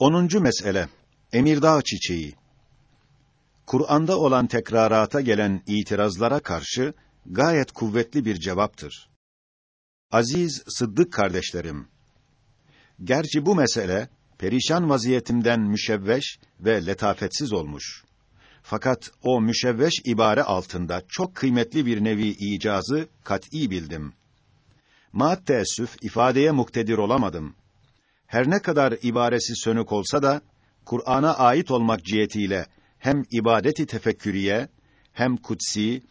10. mesele Emirdağ çiçeği Kur'an'da olan tekrarata gelen itirazlara karşı gayet kuvvetli bir cevaptır. Aziz Sıddık kardeşlerim, gerçi bu mesele perişan vaziyetimden müşevveş ve letafetsiz olmuş. Fakat o müşevveş ibare altında çok kıymetli bir nevi icazı kat'î bildim. Maat teessüf ifadeye muktedir olamadım her ne kadar ibaresi sönük olsa da Kur'an'a ait olmak cihetiyle hem ibadeti tefekküriye hem kutsi,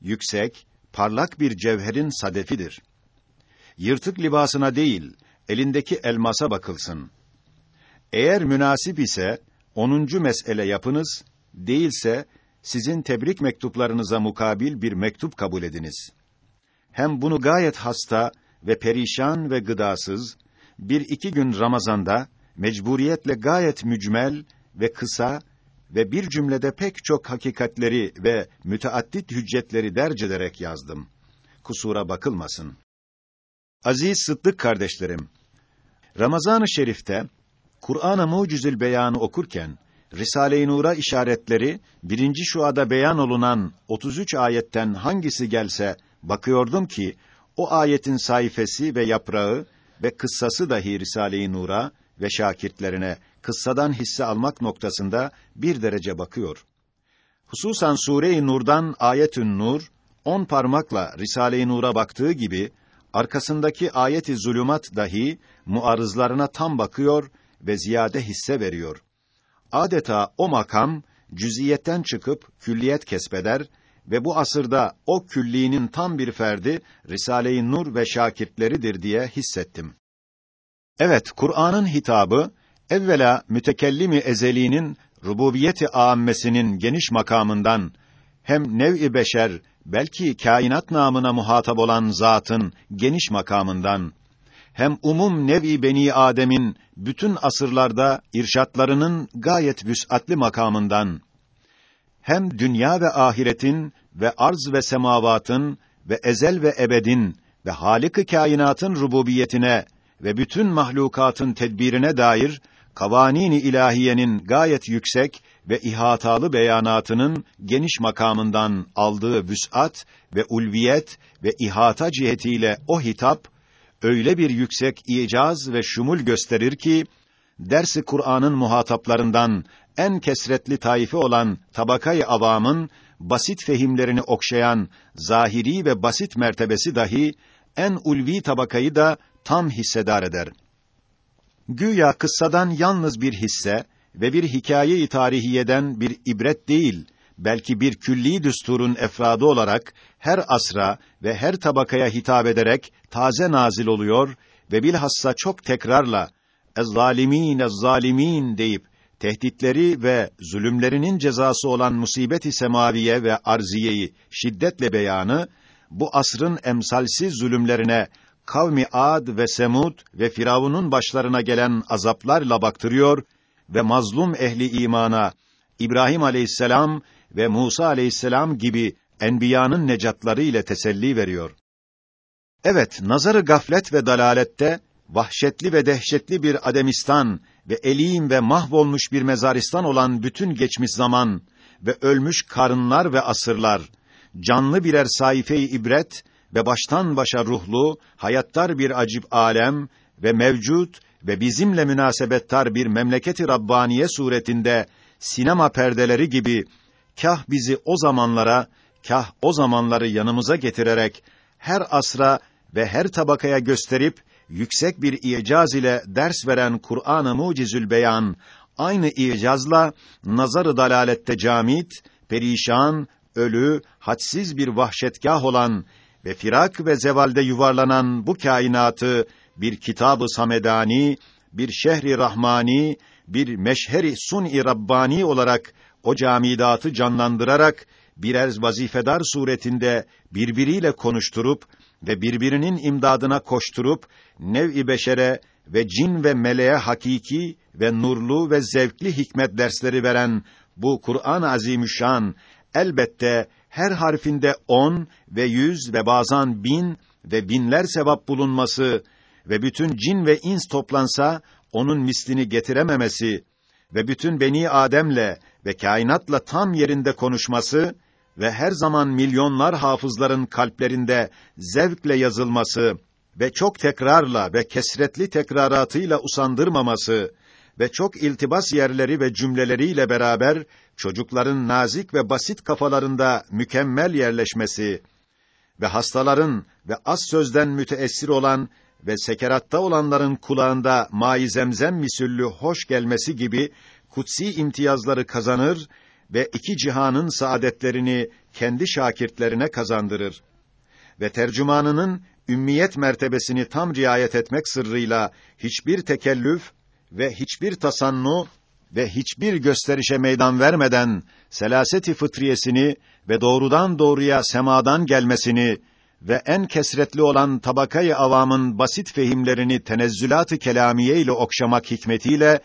yüksek, parlak bir cevherin sadefidir. Yırtık libasına değil, elindeki elmasa bakılsın. Eğer münasip ise onuncu mesele yapınız, değilse sizin tebrik mektuplarınıza mukabil bir mektup kabul ediniz. Hem bunu gayet hasta ve perişan ve gıdasız, bir iki gün Ramazan'da mecburiyetle gayet mücmel ve kısa ve bir cümlede pek çok hakikatleri ve müteaddit hüccetleri derc ederek yazdım. Kusura bakılmasın. Aziz Sıddık kardeşlerim, Ramazan-ı Şerif'te Kur'an-ı Mucizül Beyan'ı okurken Risale-i Nur'a işaretleri birinci şuada beyan olunan 33 ayetten hangisi gelse bakıyordum ki o ayetin sayfası ve yaprağı ve kıssası dahi Risale-i Nur'a ve şakirtlerine kıssadan hisse almak noktasında bir derece bakıyor. Hususan Sure-i Nur'dan Ayetün Nur, on parmakla Risale-i Nur'a baktığı gibi, arkasındaki ayet-i zulümat dahi muarızlarına tam bakıyor ve ziyade hisse veriyor. Adeta o makam, cüziyetten çıkıp külliyet kesbeder ve bu asırda o külliğinin tam bir ferdi Risale-i Nur ve şakirtleridir diye hissettim. Evet, Kur'an'ın hitabı evvela mütekellimi ezeliğinin rububiyeti âmmesinin geniş makamından hem nev-i beşer belki kainat namına muhatap olan zatın geniş makamından hem umum nev-i beni Adem'in bütün asırlarda irşatlarının gayet vüs'atli makamından hem dünya ve ahiretin ve arz ve semavatın ve ezel ve ebedin ve Halık-ı kainatın rububiyetine ve bütün mahlukatın tedbirine dair kavanini ilahiyenin gayet yüksek ve ihatalı beyanatının geniş makamından aldığı vüs'at ve ulviyet ve ihata cihetiyle o hitap öyle bir yüksek icaz ve şumul gösterir ki dersi Kur'an'ın muhataplarından en kesretli taife olan tabakayı avamın basit fehimlerini okşayan zahiri ve basit mertebesi dahi en ulvi tabakayı da tam hissedar eder. Güya kıssadan yalnız bir hisse ve bir hikaye-i tarihiyeden bir ibret değil, belki bir külli düsturun efradı olarak her asra ve her tabakaya hitap ederek taze nazil oluyor ve bilhassa çok tekrarla "Ez-zalimin, ez-zalimin" deyip tehditleri ve zulümlerinin cezası olan musibet-i semaviye ve arziyeyi şiddetle beyanı bu asrın emsalsiz zulümlerine kavmi Ad ve Semud ve Firavun'un başlarına gelen azaplarla baktırıyor ve mazlum ehli imana İbrahim aleyhisselam ve Musa aleyhisselam gibi enbiyanın necatları ile teselli veriyor. Evet, nazarı gaflet ve dalalette vahşetli ve dehşetli bir ademistan ve elim ve mahvolmuş bir mezaristan olan bütün geçmiş zaman ve ölmüş karınlar ve asırlar, canlı birer sayfeyi ibret ve baştan başa ruhlu, hayattar bir acip alem ve mevcut ve bizimle münasebettar bir memleketi Rabbaniye suretinde sinema perdeleri gibi kah bizi o zamanlara, kah o zamanları yanımıza getirerek her asra ve her tabakaya gösterip yüksek bir icaz ile ders veren Kur'an-ı Mucizül Beyan aynı icazla nazarı dalalette camit, perişan, ölü, hadsiz bir vahşetgah olan ve firak ve zevalde yuvarlanan bu kainatı bir kitabı samedani, bir şehri rahmani, bir meşheri sun-i rabbani olarak o camidatı canlandırarak birer vazifedar suretinde birbiriyle konuşturup ve birbirinin imdadına koşturup nev-i beşere ve cin ve meleğe hakiki ve nurlu ve zevkli hikmet dersleri veren bu Kur'an-ı Azimüşşan elbette her harfinde on ve yüz ve bazen bin ve binler sevap bulunması ve bütün cin ve ins toplansa onun mislini getirememesi ve bütün beni Adem'le ve kainatla tam yerinde konuşması ve her zaman milyonlar hafızların kalplerinde zevkle yazılması ve çok tekrarla ve kesretli tekraratıyla usandırmaması ve çok iltibas yerleri ve cümleleriyle beraber çocukların nazik ve basit kafalarında mükemmel yerleşmesi ve hastaların ve az sözden müteessir olan ve sekeratta olanların kulağında mai zemzem misüllü hoş gelmesi gibi kutsi imtiyazları kazanır ve iki cihanın saadetlerini kendi şakirtlerine kazandırır. Ve tercümanının ümmiyet mertebesini tam riayet etmek sırrıyla hiçbir tekellüf ve hiçbir tasannu ve hiçbir gösterişe meydan vermeden selaseti fıtriyesini ve doğrudan doğruya semadan gelmesini ve en kesretli olan tabakayı avamın basit fehimlerini tenezzülat-ı kelamiye ile okşamak hikmetiyle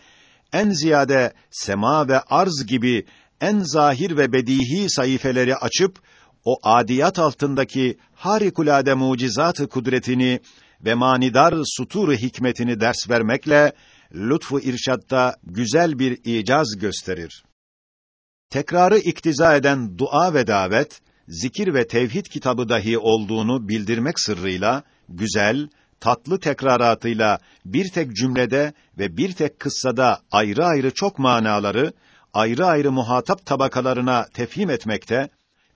en ziyade sema ve arz gibi en zahir ve bedihi sayfeleri açıp o adiyat altındaki harikulade mucizat-ı kudretini ve manidar sutur hikmetini ders vermekle lütfu irşatta güzel bir icaz gösterir. Tekrarı iktiza eden dua ve davet, zikir ve tevhid kitabı dahi olduğunu bildirmek sırrıyla güzel, tatlı tekraratıyla bir tek cümlede ve bir tek kıssada ayrı ayrı çok manaları ayrı ayrı muhatap tabakalarına tefhim etmekte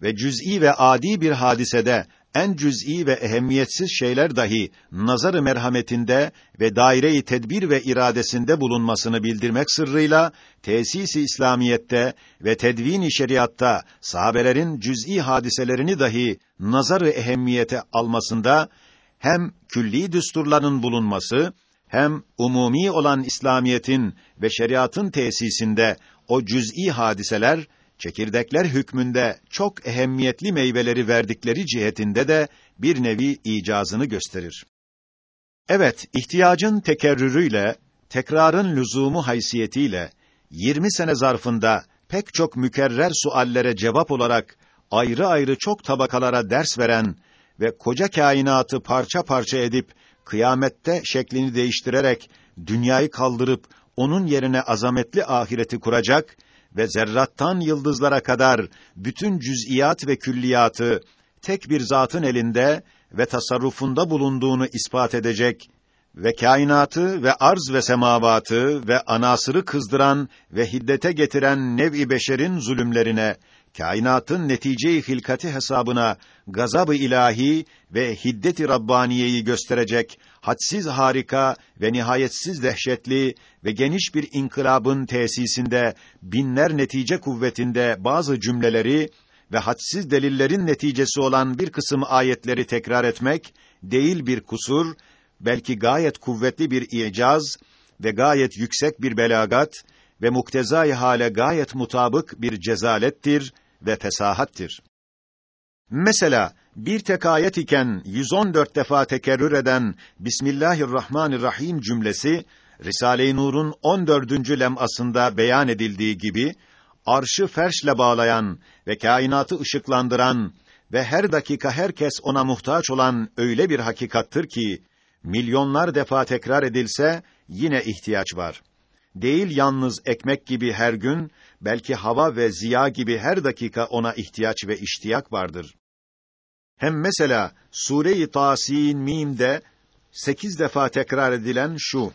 ve cüz'i ve adi bir hadisede en cüz'i ve ehemmiyetsiz şeyler dahi nazarı merhametinde ve daire-i tedbir ve iradesinde bulunmasını bildirmek sırrıyla tesis-i İslamiyette ve tedvin-i şeriatta sahabelerin cüz'i hadiselerini dahi nazarı ehemmiyete almasında hem külli düsturların bulunması hem umumi olan İslamiyetin ve şeriatın tesisinde o cüz'i hadiseler çekirdekler hükmünde çok ehemmiyetli meyveleri verdikleri cihetinde de bir nevi icazını gösterir. Evet, ihtiyacın tekerrürüyle, tekrarın lüzumu haysiyetiyle 20 sene zarfında pek çok mükerrer suallere cevap olarak ayrı ayrı çok tabakalara ders veren ve koca kainatı parça parça edip kıyamette şeklini değiştirerek dünyayı kaldırıp onun yerine azametli ahireti kuracak ve zerrattan yıldızlara kadar bütün cüz'iyat ve külliyatı tek bir zatın elinde ve tasarrufunda bulunduğunu ispat edecek ve kainatı ve arz ve semavatı ve anasırı kızdıran ve hiddete getiren nev'i beşerin zulümlerine, kainatın netice-i hilkati hesabına gazab-ı ilahi ve hiddet-i rabbaniyeyi gösterecek hadsiz harika ve nihayetsiz dehşetli ve geniş bir inkılabın tesisinde binler netice kuvvetinde bazı cümleleri ve hadsiz delillerin neticesi olan bir kısım ayetleri tekrar etmek değil bir kusur, belki gayet kuvvetli bir icaz ve gayet yüksek bir belagat ve muktezai hale gayet mutabık bir cezalettir ve fesahattir. Mesela bir tek ayet iken 114 defa tekerrür eden Bismillahirrahmanirrahim cümlesi Risale-i Nur'un 14. lemasında beyan edildiği gibi arşı ferşle bağlayan ve kainatı ışıklandıran ve her dakika herkes ona muhtaç olan öyle bir hakikattır ki milyonlar defa tekrar edilse yine ihtiyaç var. Değil yalnız ekmek gibi her gün, belki hava ve ziya gibi her dakika ona ihtiyaç ve iştiyak vardır. Hem mesela Sure-i Tasin Mim'de sekiz defa tekrar edilen şu: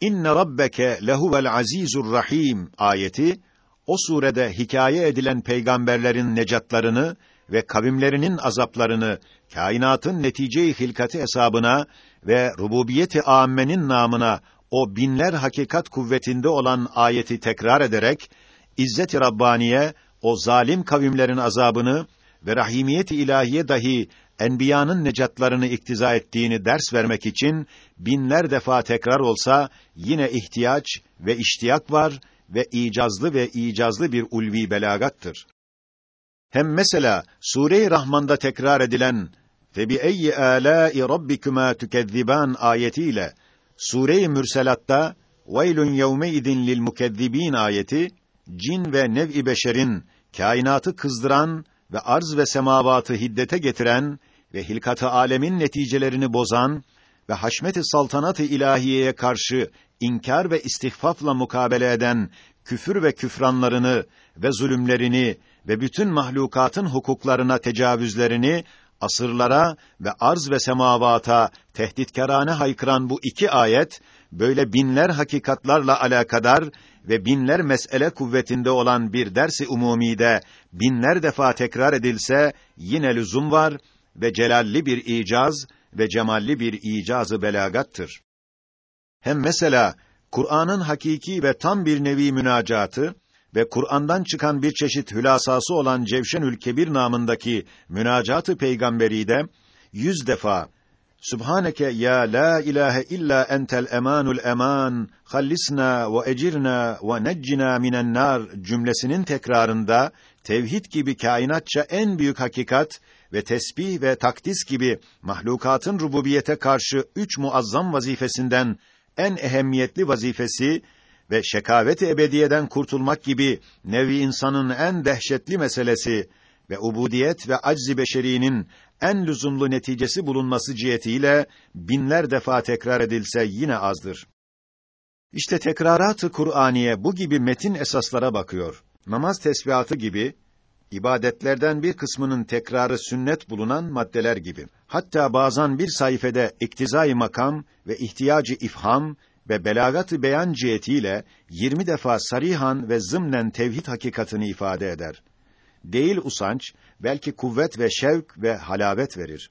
İnne rabbeke lehuvel azizur rahim ayeti o surede hikaye edilen peygamberlerin necatlarını ve kavimlerinin azaplarını kainatın netice-i hilkati hesabına ve rububiyeti âmmenin namına o binler hakikat kuvvetinde olan ayeti tekrar ederek İzzet-i Rabbaniye o zalim kavimlerin azabını ve rahimiyet-i ilahiye dahi enbiyanın necatlarını iktiza ettiğini ders vermek için binler defa tekrar olsa yine ihtiyaç ve iştiyak var ve icazlı ve icazlı bir ulvi belagattır. Hem mesela Sure-i Rahman'da tekrar edilen ve bi eyyi âlâi rabbikuma tukezziban ayetiyle Sure-i Mürselat'ta veylun yevme idin lil mukezzibin ayeti cin ve nev'i beşerin kainatı kızdıran ve arz ve semavatı hiddete getiren ve hilkat-ı alemin neticelerini bozan ve haşmet-i saltanat-ı ilahiyeye karşı inkar ve istihfafla mukabele eden küfür ve küfranlarını ve zulümlerini ve bütün mahlukatın hukuklarına tecavüzlerini asırlara ve arz ve semavata tehditkarane haykıran bu iki ayet böyle binler hakikatlarla alakadar ve binler mesele kuvvetinde olan bir dersi umumide binler defa tekrar edilse yine lüzum var ve celalli bir icaz ve cemalli bir icazı belagattır. Hem mesela Kur'an'ın hakiki ve tam bir nevi münacatı ve Kur'an'dan çıkan bir çeşit hülasası olan Cevşenül Kebir namındaki münacatı peygamberi de yüz defa Subhaneke ya la ilahe illa entel emanul eman hallisna ve ecirna ve neccina minen nar cümlesinin tekrarında tevhid gibi kainatça en büyük hakikat ve tesbih ve takdis gibi mahlukatın rububiyete karşı üç muazzam vazifesinden en ehemmiyetli vazifesi ve şekavet-i ebediyeden kurtulmak gibi nevi insanın en dehşetli meselesi ve ubudiyet ve acz-i beşerinin en lüzumlu neticesi bulunması cihetiyle binler defa tekrar edilse yine azdır. İşte tekrarat-ı Kur'aniye bu gibi metin esaslara bakıyor. Namaz tesbihatı gibi ibadetlerden bir kısmının tekrarı sünnet bulunan maddeler gibi. Hatta bazen bir sayfede iktizai makam ve ihtiyacı ifham ve belagat-ı beyan cihetiyle 20 defa sarihan ve zımnen tevhid hakikatini ifade eder. Değil usanç, belki kuvvet ve şevk ve halavet verir.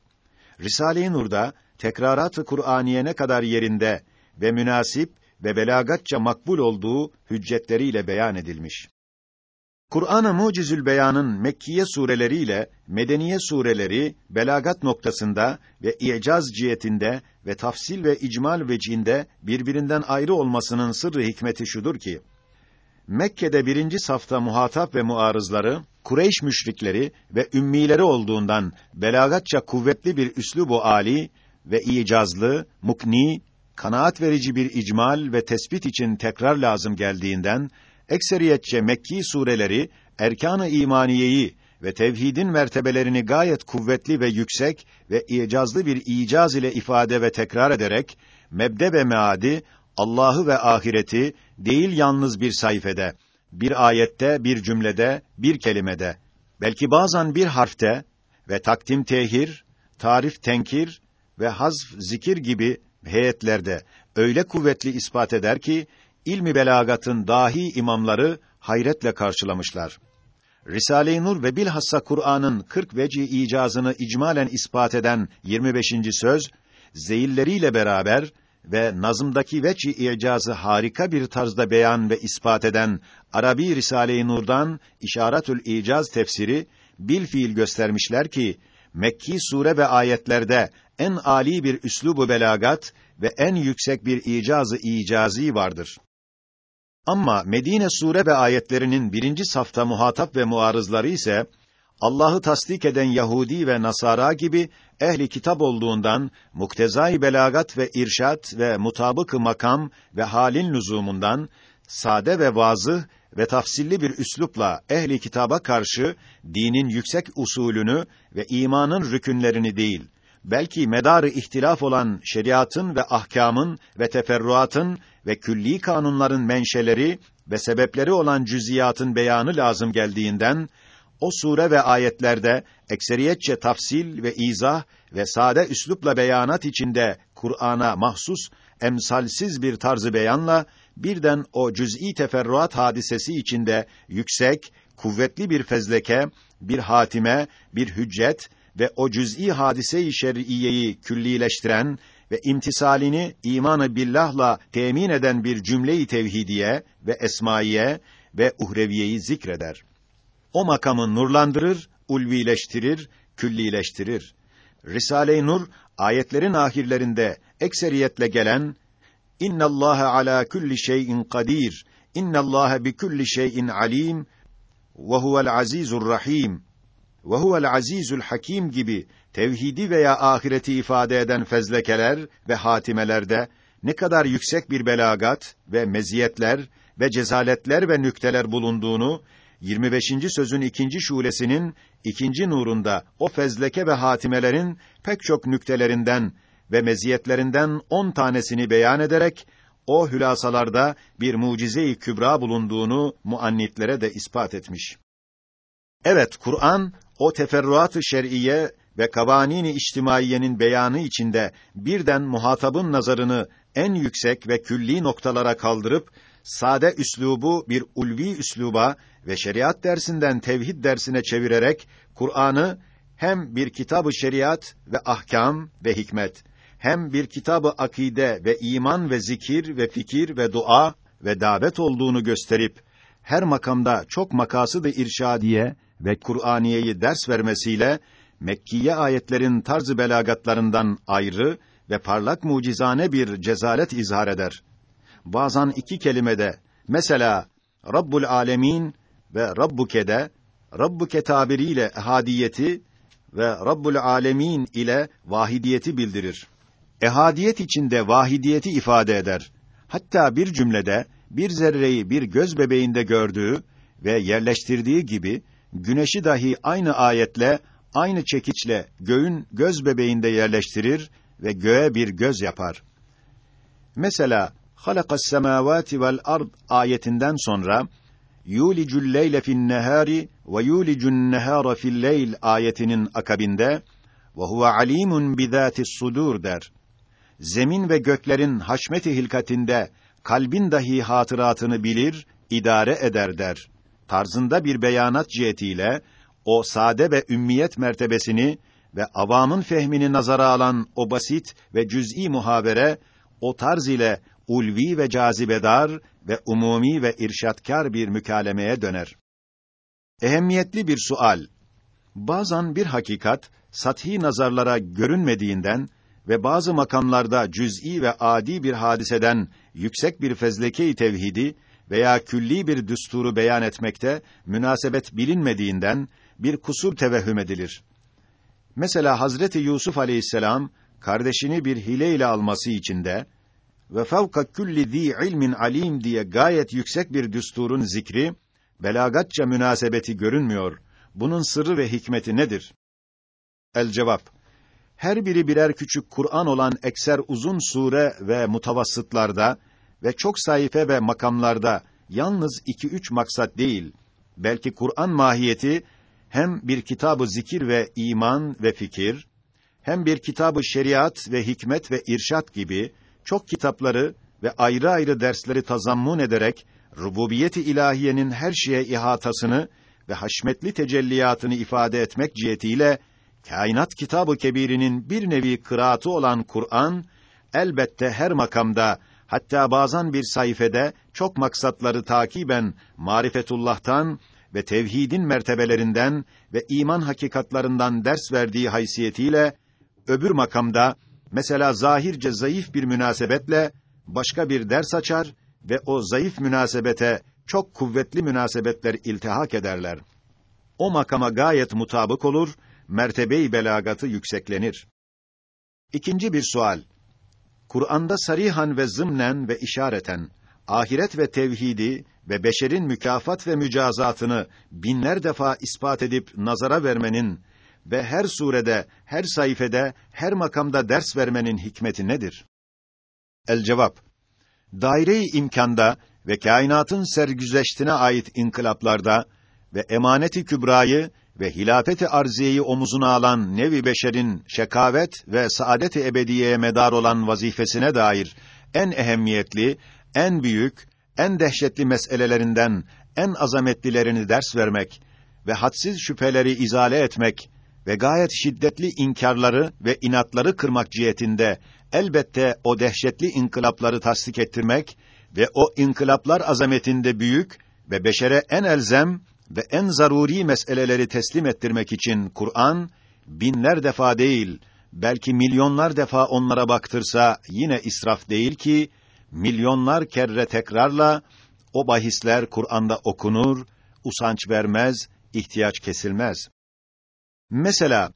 Risale-i Nur'da tekrarat-ı Kur'aniye kadar yerinde ve münasip ve belagatça makbul olduğu hüccetleriyle beyan edilmiş. Kur'an-ı Mucizül Beyan'ın Mekkiye sureleriyle Medeniye sureleri belagat noktasında ve icaz cihetinde ve tafsil ve icmal vecinde birbirinden ayrı olmasının sırrı hikmeti şudur ki Mekke'de birinci safta muhatap ve muarızları Kureyş müşrikleri ve ümmileri olduğundan belagatça kuvvetli bir üslubu ali ve icazlı, mukni, kanaat verici bir icmal ve tespit için tekrar lazım geldiğinden ekseriyetçe Mekki sureleri erkan-ı imaniyeyi ve tevhidin mertebelerini gayet kuvvetli ve yüksek ve icazlı bir icaz ile ifade ve tekrar ederek mebde ve meadi Allah'ı ve ahireti değil yalnız bir sayfede, bir ayette, bir cümlede, bir kelimede, belki bazen bir harfte ve takdim tehir, tarif tenkir ve hazf zikir gibi heyetlerde öyle kuvvetli ispat eder ki ilmi belagatın dahi imamları hayretle karşılamışlar. Risale-i Nur ve bilhassa Kur'an'ın 40 veci icazını icmalen ispat eden 25. söz zeyilleriyle beraber ve nazımdaki veci icazı harika bir tarzda beyan ve ispat eden Arabi Risale-i Nur'dan İşaretül İcaz tefsiri bil fiil göstermişler ki Mekki sure ve ayetlerde en ali bir üslubu belagat ve en yüksek bir icazı icazi vardır. Ama Medine sure ve ayetlerinin birinci safta muhatap ve muarızları ise Allah'ı tasdik eden Yahudi ve Nasara gibi ehli kitap olduğundan muktezai belagat ve irşat ve mutabık makam ve halin lüzumundan sade ve vazıh ve tafsilli bir üslupla ehli kitaba karşı dinin yüksek usulünü ve imanın rükünlerini değil belki medarı ihtilaf olan şeriatın ve ahkamın ve teferruatın ve külli kanunların menşeleri ve sebepleri olan cüziyatın beyanı lazım geldiğinden o sure ve ayetlerde ekseriyetçe tafsil ve izah ve sade üslupla beyanat içinde Kur'an'a mahsus emsalsiz bir tarzı beyanla birden o cüz'i teferruat hadisesi içinde yüksek, kuvvetli bir fezleke, bir hatime, bir hüccet ve o cüz'i hadise-i şer'iyeyi küllileştiren ve imtisalini imanı billahla temin eden bir cümle-i tevhidiye ve esmaiye ve uhreviyeyi zikreder. O makamı nurlandırır, ulvileştirir, küllileştirir. Risale-i Nur ayetlerin ahirlerinde ekseriyetle gelen İnna Allaha ala kulli şeyin kadir. İnna Allaha bi kulli şeyin alim ve huvel azizur rahim ve huvel azizul hakim gibi tevhidi veya ahireti ifade eden fezlekeler ve hatimelerde ne kadar yüksek bir belagat ve meziyetler ve cezaletler ve nükteler bulunduğunu 25. sözün ikinci şulesinin ikinci nurunda o fezleke ve hatimelerin pek çok nüktelerinden ve meziyetlerinden on tanesini beyan ederek o hülasalarda bir mucize-i kübra bulunduğunu muannitlere de ispat etmiş. Evet, Kur'an o teferruat-ı şer'iye ve kavanini içtimaiyenin beyanı içinde birden muhatabın nazarını en yüksek ve külli noktalara kaldırıp sade üslubu bir ulvi üsluba ve şeriat dersinden tevhid dersine çevirerek Kur'an'ı hem bir kitabı şeriat ve ahkam ve hikmet hem bir kitabı akide ve iman ve zikir ve fikir ve dua ve davet olduğunu gösterip her makamda çok makasıdı irşadiye ve Kur'aniyeyi ders vermesiyle Mekkiye ayetlerin tarzı belagatlarından ayrı ve parlak mucizane bir cezalet izhar eder. Bazen iki kelimede mesela Rabbul Alemin ve Rabbuke'de Rabbuke tabiriyle ehadiyeti ve Rabbul Alemin ile vahidiyeti bildirir. Ehadiyet içinde vahidiyeti ifade eder. Hatta bir cümlede bir zerreyi bir göz bebeğinde gördüğü ve yerleştirdiği gibi güneşi dahi aynı ayetle, aynı çekiçle göğün göz bebeğinde yerleştirir ve göğe bir göz yapar. Mesela halakas semavati vel ard ayetinden sonra yulicul leyle fin nehari ve yulicun nehara fil leyl ayetinin akabinde ve huve alimun bizatis sudur der. Zemin ve göklerin haşmet-i hilkatinde kalbin dahi hatıratını bilir, idare eder der. Tarzında bir beyanat cihetiyle o sade ve ümmiyet mertebesini ve avamın fehmini nazara alan o basit ve cüz'i muhabere o tarz ile ulvi ve cazibedar ve umumi ve irşatkar bir mükalemeye döner. Ehemmiyetli bir sual. Bazen bir hakikat sathi nazarlara görünmediğinden ve bazı makamlarda cüz'i ve adi bir hadiseden yüksek bir fezleke-i tevhidi veya külli bir düsturu beyan etmekte münasebet bilinmediğinden bir kusur tevehhüm edilir. Mesela Hazreti Yusuf Aleyhisselam kardeşini bir hile ile alması için de ve fevka külli zi ilmin alim diye gayet yüksek bir düsturun zikri belagatça münasebeti görünmüyor. Bunun sırrı ve hikmeti nedir? El cevap her biri birer küçük Kur'an olan ekser uzun sure ve mutavassıtlarda ve çok sayfa ve makamlarda yalnız iki üç maksat değil, belki Kur'an mahiyeti hem bir kitabı zikir ve iman ve fikir, hem bir kitabı şeriat ve hikmet ve irşat gibi çok kitapları ve ayrı ayrı dersleri tazammun ederek rububiyeti ilahiyenin her şeye ihatasını ve haşmetli tecelliyatını ifade etmek cihetiyle kainat kitabı kebirinin bir nevi kıraatı olan Kur'an elbette her makamda hatta bazen bir sayfede çok maksatları takiben marifetullah'tan ve tevhidin mertebelerinden ve iman hakikatlarından ders verdiği haysiyetiyle öbür makamda mesela zahirce zayıf bir münasebetle başka bir ders açar ve o zayıf münasebete çok kuvvetli münasebetler iltihak ederler. O makama gayet mutabık olur, mertebe-i belagatı yükseklenir. İkinci bir sual. Kur'an'da sarihan ve zımnen ve işareten ahiret ve tevhidi ve beşerin mükafat ve mücazatını binler defa ispat edip nazara vermenin ve her surede, her sayfede, her makamda ders vermenin hikmeti nedir? El cevap. Daire-i imkanda ve kainatın sergüzeştine ait inkılaplarda ve emaneti kübrayı ve hilafeti arziyeyi omuzuna alan nevi beşerin şekavet ve saadet-i ebediyeye medar olan vazifesine dair en ehemmiyetli, en büyük, en dehşetli meselelerinden en azametlilerini ders vermek ve hadsiz şüpheleri izale etmek ve gayet şiddetli inkarları ve inatları kırmak cihetinde elbette o dehşetli inkılapları tasdik ettirmek ve o inkılaplar azametinde büyük ve beşere en elzem ve en zaruri meseleleri teslim ettirmek için Kur'an binler defa değil belki milyonlar defa onlara baktırsa yine israf değil ki milyonlar kere tekrarla o bahisler Kur'an'da okunur, usanç vermez, ihtiyaç kesilmez. Mesela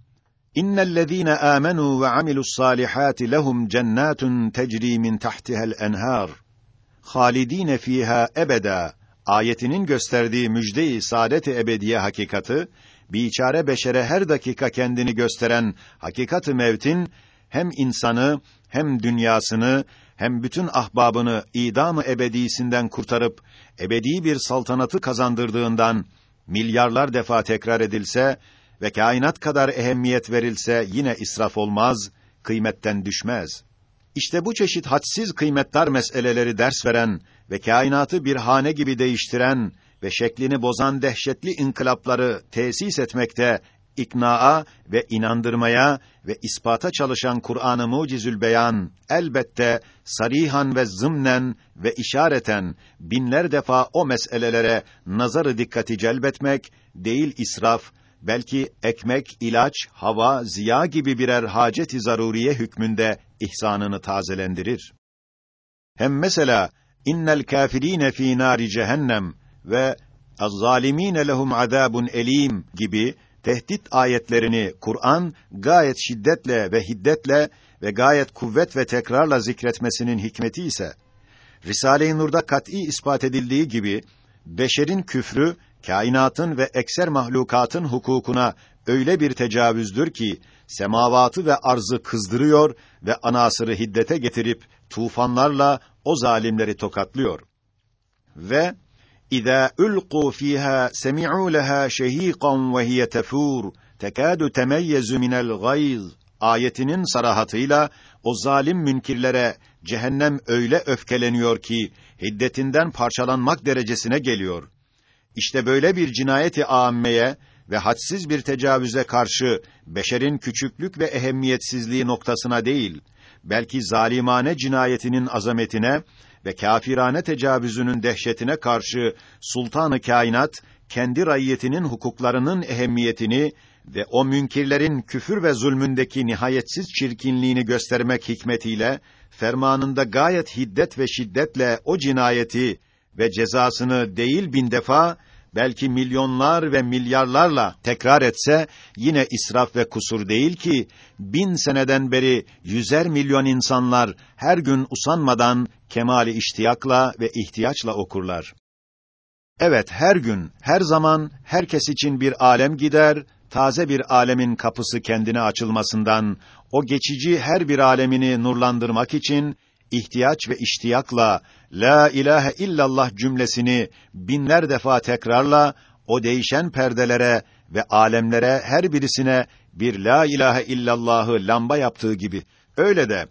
İnnellezîne âmenû ve amilu's-sâlihâti lehum cennâtun tecrî min tahtiha'l enhâr. Halidîne fîhâ ebedâ ayetinin gösterdiği müjde-i saadet-i ebediye hakikati, biçare beşere her dakika kendini gösteren hakikat-ı mevtin hem insanı hem dünyasını hem bütün ahbabını idam-ı ebedisinden kurtarıp ebedi bir saltanatı kazandırdığından milyarlar defa tekrar edilse ve kainat kadar ehemmiyet verilse yine israf olmaz, kıymetten düşmez. İşte bu çeşit hadsiz kıymetler meseleleri ders veren ve kainatı bir hane gibi değiştiren ve şeklini bozan dehşetli inkılapları tesis etmekte iknaa ve inandırmaya ve ispata çalışan Kur'an-ı Mucizül Beyan elbette sarihan ve zımnen ve işareten binler defa o meselelere nazarı dikkati celbetmek değil israf belki ekmek, ilaç, hava, ziya gibi birer hacet-i zaruriye hükmünde ihsanını tazelendirir. Hem mesela innel kafirine fî nâri cehennem ve az-zalimîne lehum azâbun elîm gibi tehdit ayetlerini Kur'an gayet şiddetle ve hiddetle ve gayet kuvvet ve tekrarla zikretmesinin hikmeti ise Risale-i Nur'da kat'î ispat edildiği gibi beşerin küfrü kainatın ve ekser mahlukatın hukukuna öyle bir tecavüzdür ki semavatı ve arzı kızdırıyor ve anasırı hiddete getirip tufanlarla o zalimleri tokatlıyor. Ve ulqu fiha semi'u leha şehiqan ve hiye tefur tekadu temeyyezu minel gayz ayetinin sarahatıyla o zalim münkirlere cehennem öyle öfkeleniyor ki hiddetinden parçalanmak derecesine geliyor. İşte böyle bir cinayeti âmmeye ve hadsiz bir tecavüze karşı beşerin küçüklük ve ehemmiyetsizliği noktasına değil, belki zalimane cinayetinin azametine ve kâfirane tecavüzünün dehşetine karşı sultanı kainat kendi raiyetinin hukuklarının ehemmiyetini ve o münkirlerin küfür ve zulmündeki nihayetsiz çirkinliğini göstermek hikmetiyle fermanında gayet hiddet ve şiddetle o cinayeti ve cezasını değil bin defa belki milyonlar ve milyarlarla tekrar etse yine israf ve kusur değil ki bin seneden beri yüzer milyon insanlar her gün usanmadan kemali iştiyakla ve ihtiyaçla okurlar. Evet her gün, her zaman herkes için bir alem gider, taze bir alemin kapısı kendine açılmasından o geçici her bir alemini nurlandırmak için ihtiyaç ve iştiyakla la ilahe illallah cümlesini binler defa tekrarla o değişen perdelere ve alemlere her birisine bir la ilahe illallahı lamba yaptığı gibi. Öyle de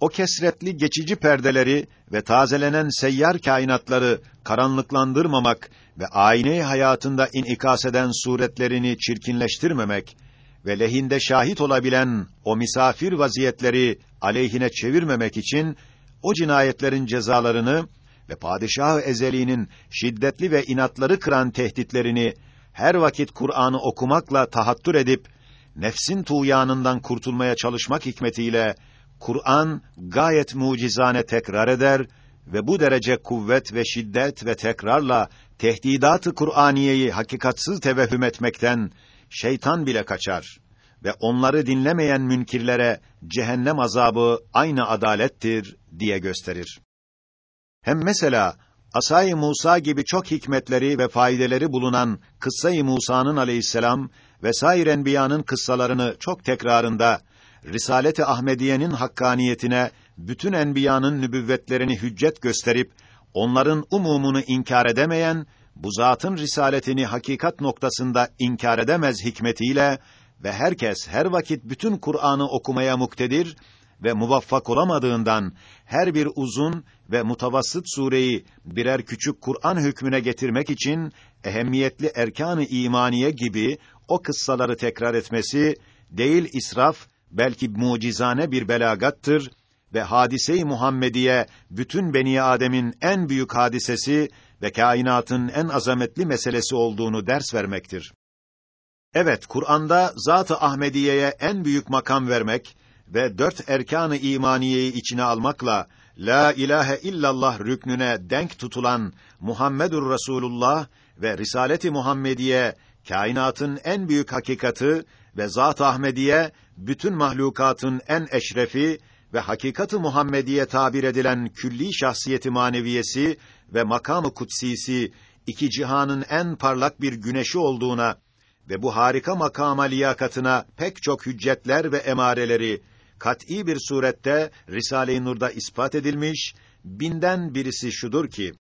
o kesretli geçici perdeleri ve tazelenen seyyar kainatları karanlıklandırmamak ve ayne hayatında inikas eden suretlerini çirkinleştirmemek ve lehinde şahit olabilen o misafir vaziyetleri aleyhine çevirmemek için o cinayetlerin cezalarını ve padişah ezeliğinin şiddetli ve inatları kıran tehditlerini her vakit Kur'an'ı okumakla tahattür edip nefsin tuğyanından kurtulmaya çalışmak hikmetiyle Kur'an gayet mucizane tekrar eder ve bu derece kuvvet ve şiddet ve tekrarla tehdidat-ı Kur'aniyeyi hakikatsız tevehhüm etmekten şeytan bile kaçar ve onları dinlemeyen münkirlere cehennem azabı aynı adalettir diye gösterir. Hem mesela Asay-ı Musa gibi çok hikmetleri ve faydeleri bulunan kıssa-i Musa'nın aleyhisselam ve sair enbiyanın kıssalarını çok tekrarında Risalet-i Ahmediye'nin hakkaniyetine bütün enbiyanın nübüvvetlerini hüccet gösterip onların umumunu inkar edemeyen bu zatın risaletini hakikat noktasında inkar edemez hikmetiyle ve herkes her vakit bütün Kur'an'ı okumaya muktedir ve muvaffak olamadığından her bir uzun ve mutavasıt sureyi birer küçük Kur'an hükmüne getirmek için ehemmiyetli erkan-ı imaniye gibi o kıssaları tekrar etmesi değil israf belki mucizane bir belagattır ve hadise-i Muhammediye bütün beni Adem'in en büyük hadisesi ve kainatın en azametli meselesi olduğunu ders vermektir. Evet, Kur'an'da Zat-ı Ahmediye'ye en büyük makam vermek ve dört erkan-ı imaniyeyi içine almakla la ilahe illallah rüknüne denk tutulan Muhammedur Resulullah ve Risaleti Muhammediye kainatın en büyük hakikati ve Zat-ı Ahmediye bütün mahlukatın en eşrefi ve hakikati Muhammediye tabir edilen külli şahsiyeti maneviyesi ve makamı kutsisi iki cihanın en parlak bir güneşi olduğuna ve bu harika makama liyakatına pek çok hüccetler ve emareleri kat'î bir surette Risale-i Nur'da ispat edilmiş, binden birisi şudur ki,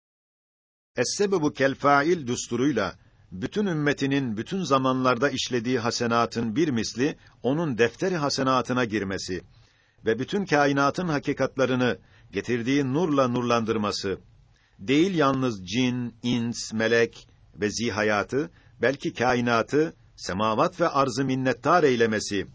Es-sebebu kel fail düsturuyla bütün ümmetinin bütün zamanlarda işlediği hasenatın bir misli onun defteri hasenatına girmesi ve bütün kainatın hakikatlarını getirdiği nurla nurlandırması değil yalnız cin, ins, melek ve zihayatı belki kainatı semavat ve arzı minnettar eylemesi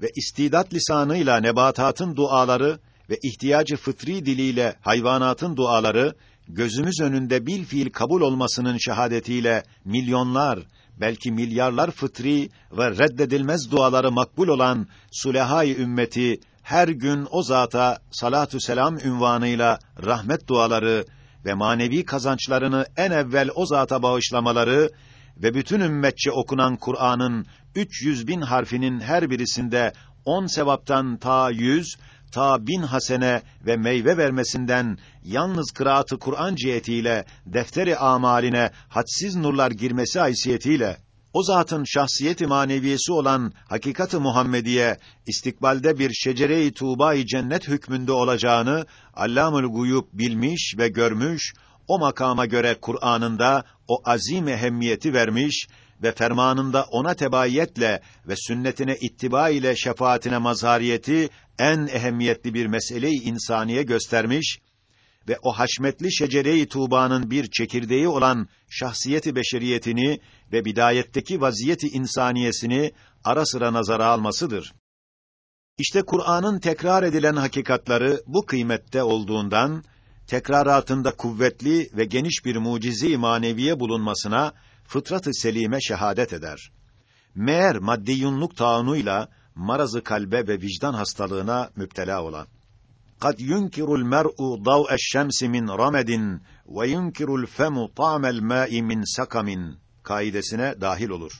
ve istidat lisanıyla nebatatın duaları ve ihtiyacı fıtri diliyle hayvanatın duaları gözümüz önünde bil fiil kabul olmasının şehadetiyle milyonlar, belki milyarlar fıtri ve reddedilmez duaları makbul olan sulehâ-i ümmeti her gün o zata salatu selam ünvanıyla rahmet duaları ve manevi kazançlarını en evvel o zata bağışlamaları ve bütün ümmetçe okunan Kur'an'ın 300 bin harfinin her birisinde on sevaptan ta yüz, ta bin hasene ve meyve vermesinden yalnız kıraatı Kur'an cihetiyle defteri amaline hadsiz nurlar girmesi haysiyetiyle o zatın şahsiyeti maneviyesi olan hakikat-ı Muhammediye istikbalde bir şecere-i tuğba-i cennet hükmünde olacağını Allamül Guyub bilmiş ve görmüş, o makama göre Kur'an'ında o azim ehemmiyeti vermiş ve fermanında ona tebayiyetle ve sünnetine ittiba ile şefaatine mazhariyeti en ehemmiyetli bir meseleyi insaniye göstermiş ve o haşmetli şecere-i Tuğba'nın bir çekirdeği olan şahsiyeti beşeriyetini ve bidayetteki vaziyeti insaniyesini ara sıra nazara almasıdır. İşte Kur'an'ın tekrar edilen hakikatları bu kıymette olduğundan tekraratında kuvvetli ve geniş bir mucizi maneviye bulunmasına fıtrat-ı selime şehadet eder. Meğer maddiyunluk taanuyla marazı kalbe ve vicdan hastalığına müptela olan. Kad yunkirul mer'u dav'eş şemsi min ramedin ve yunkirul femu ta'mel ma'i min sakamin kaidesine dahil olur.